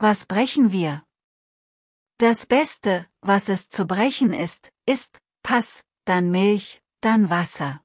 Was brechen wir? Das Beste, was es zu brechen ist, ist Pass, dann Milch, dann Wasser.